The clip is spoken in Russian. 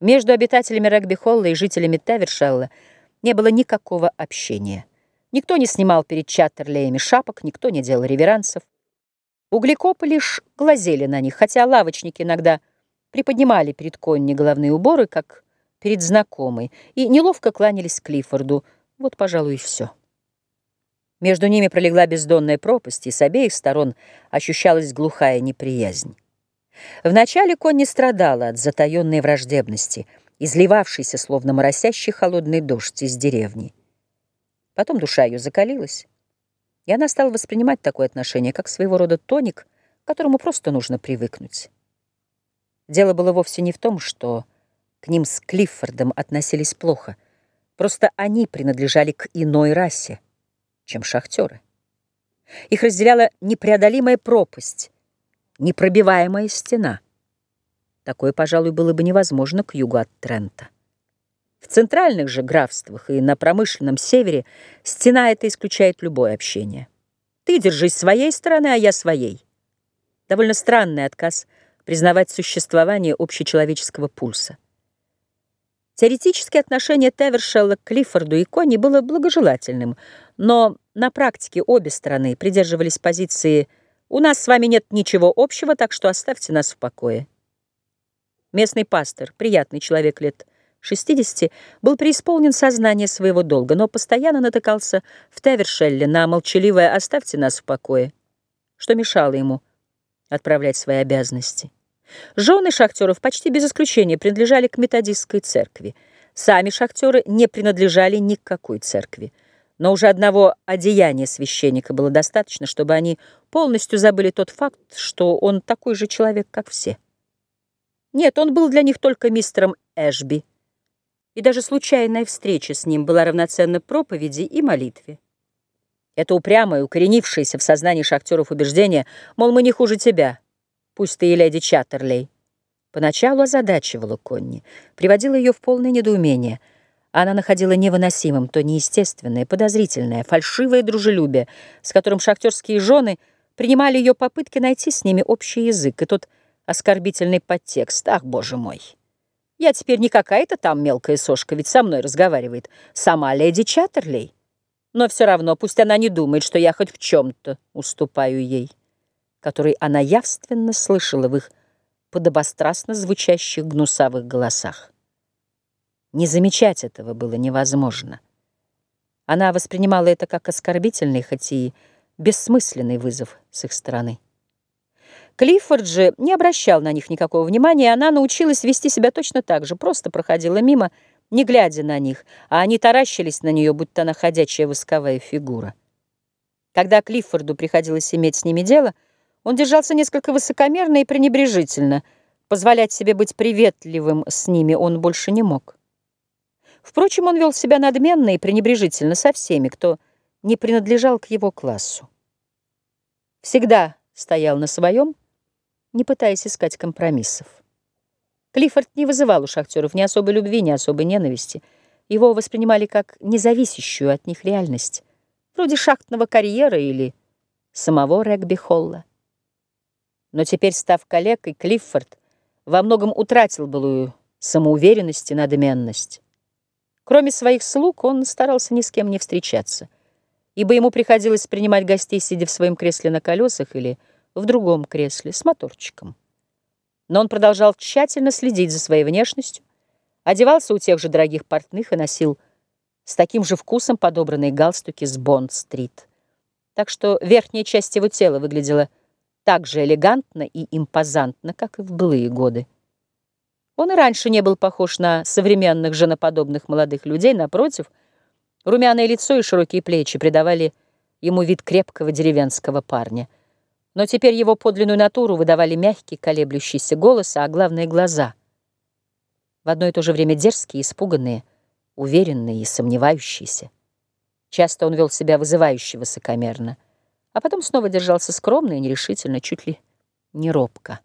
Между обитателями Регби-Холла и жителями Тавершелла не было никакого общения. Никто не снимал перед Чаттерлеями шапок, никто не делал реверансов. Углекопы лишь глазели на них, хотя лавочники иногда приподнимали перед Конни головные уборы, как перед знакомой, и неловко кланялись Клиффорду. Вот, пожалуй, и все. Между ними пролегла бездонная пропасть, и с обеих сторон ощущалась глухая неприязнь. Вначале Конни страдала от затаенной враждебности, изливавшейся, словно моросящий холодный дождь из деревни. Потом душа ее закалилась, и она стала воспринимать такое отношение как своего рода тоник, к которому просто нужно привыкнуть. Дело было вовсе не в том, что к ним с Клиффордом относились плохо, просто они принадлежали к иной расе, чем шахтеры. Их разделяла непреодолимая пропасть, непробиваемая стена. Такое, пожалуй, было бы невозможно к югу от Трента. В центральных же графствах и на промышленном севере стена эта исключает любое общение. Ты держись своей стороны, а я своей. Довольно странный отказ признавать существование общечеловеческого пульса. Теоретически отношение Тевершелла к Клиффорду и Конни было благожелательным, но на практике обе стороны придерживались позиции у нас с вами нет ничего общего, так что оставьте нас в покое. Местный пастор, приятный человек лет 60, был преисполнен сознания своего долга, но постоянно натыкался в Тевершелле на молчаливое «оставьте нас в покое», что мешало ему отправлять свои обязанности. Жены шахтеров почти без исключения принадлежали к методистской церкви. Сами шахтеры не принадлежали ни к какой церкви. Но уже одного одеяния священника было достаточно, чтобы они полностью забыли тот факт, что он такой же человек, как все. Нет, он был для них только мистером Эшби. И даже случайная встреча с ним была равноценна проповеди и молитве. Это упрямое, укоренившееся в сознании шахтеров убеждение, мол, мы не хуже тебя, пусть ты и леди Чаттерлей, поначалу озадачивала Конни, приводила ее в полное недоумение — она находила невыносимым то неестественное, подозрительное, фальшивое дружелюбие, с которым шахтерские жены принимали ее попытки найти с ними общий язык, и тот оскорбительный подтекст. Ах, боже мой! Я теперь не какая-то там мелкая сошка, ведь со мной разговаривает сама леди Чаттерлей. Но все равно пусть она не думает, что я хоть в чем-то уступаю ей, который она явственно слышала в их подобострастно звучащих гнусавых голосах. Не замечать этого было невозможно. Она воспринимала это как оскорбительный, хоть и бессмысленный вызов с их стороны. Клиффорд же не обращал на них никакого внимания, и она научилась вести себя точно так же, просто проходила мимо, не глядя на них, а они таращились на нее, будто она ходячая восковая фигура. Когда Клиффорду приходилось иметь с ними дело, он держался несколько высокомерно и пренебрежительно. Позволять себе быть приветливым с ними он больше не мог. Впрочем, он вел себя надменно и пренебрежительно со всеми, кто не принадлежал к его классу. Всегда стоял на своем, не пытаясь искать компромиссов. Клиффорд не вызывал у шахтеров ни особой любви, ни особой ненависти. Его воспринимали как независящую от них реальность, вроде шахтного карьера или самого регби-холла. Но теперь, став коллегой, Клиффорд во многом утратил былую самоуверенность и надменность. Кроме своих слуг, он старался ни с кем не встречаться, ибо ему приходилось принимать гостей, сидя в своем кресле на колесах или в другом кресле с моторчиком. Но он продолжал тщательно следить за своей внешностью, одевался у тех же дорогих портных и носил с таким же вкусом подобранные галстуки с Бонд-стрит. Так что верхняя часть его тела выглядела так же элегантно и импозантно, как и в былые годы. Он и раньше не был похож на современных женоподобных молодых людей, напротив, румяное лицо и широкие плечи придавали ему вид крепкого деревенского парня. Но теперь его подлинную натуру выдавали мягкий, колеблющийся голос, а главное — глаза. В одно и то же время дерзкие, испуганные, уверенные и сомневающиеся. Часто он вел себя вызывающе высокомерно, а потом снова держался скромно и нерешительно, чуть ли не робко.